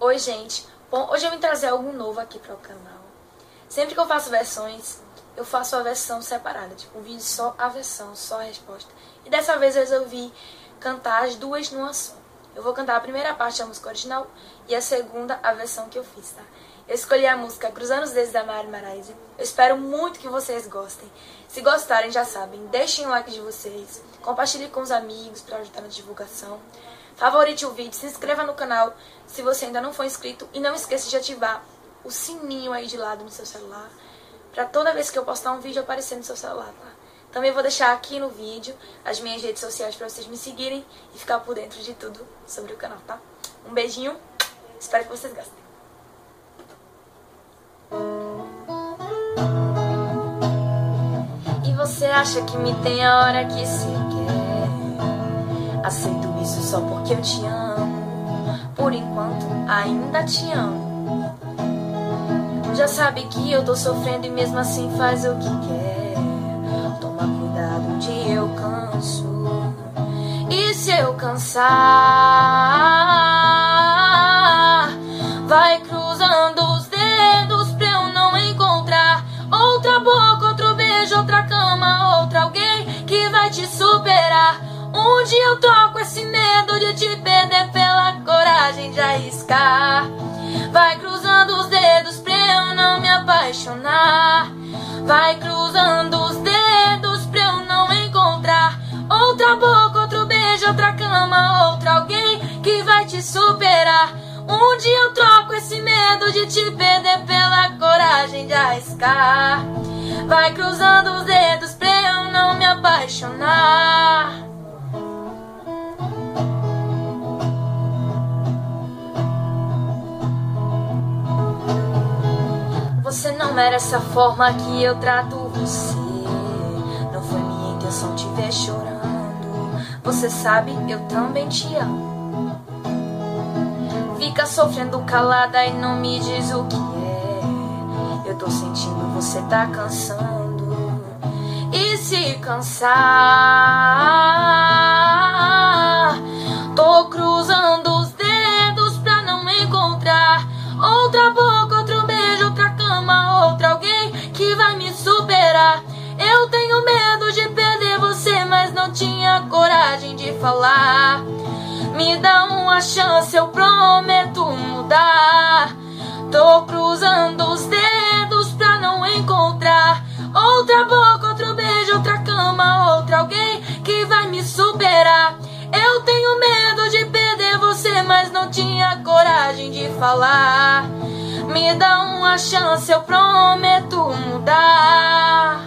Oi, gente. Bom, hoje eu vim trazer algo novo aqui para o canal. Sempre que eu faço versões, eu faço a versão separada, tipo um vídeo só a versão, só a resposta. E dessa vez eu resolvi cantar as duas numa só. Eu vou cantar a primeira parte da música original e a segunda a versão que eu fiz, tá? Eu escolhi a música Cruzando os Dedos da Mari Maraíza. Eu espero muito que vocês gostem. Se gostarem, já sabem, deixem o like de vocês, compartilhem com os amigos para ajudar na divulgação. Favorite o vídeo, se inscreva no canal se você ainda não for inscrito e não esqueça de ativar o sininho aí de lado no seu celular para toda vez que eu postar um vídeo aparecer no seu celular, tá? Também vou deixar aqui no vídeo as minhas redes sociais para vocês me seguirem e ficar por dentro de tudo sobre o canal, tá? Um beijinho, espero que vocês gostem. E você acha que me tem a hora que quer? Aceito isso só porque eu te amo. Por enquanto, ainda te amo. Já sabe que eu tô sofrendo e mesmo assim faz o que quer. Toma cuidado, um eu canso. E se eu cansar, vai cruzando te perder pela coragem de arriscar. Vai cruzando os dedos pra eu não me apaixonar. Vai cruzando os dedos pra eu não encontrar outra boca, outro beijo, outra cama, outra alguém que vai te superar. Um dia eu troco esse medo de te perder pela coragem de arriscar. Vai cruzando os dedos pra eu não me apaixonar. Você não merece a forma que eu trato você. Não foi minha intenção te ver chorando. Você sabe, eu também te amo. Fica sofrendo calada e não me diz o que é. Eu tô sentindo, você tá cansando. E se cansar, chance, eu prometo mudar. Tô cruzando os dedos pra não encontrar outra boca, outro beijo, outra cama, outra alguém que vai me superar. Eu tenho medo de perder você, mas não tinha coragem de falar. Me dá uma chance, eu prometo mudar.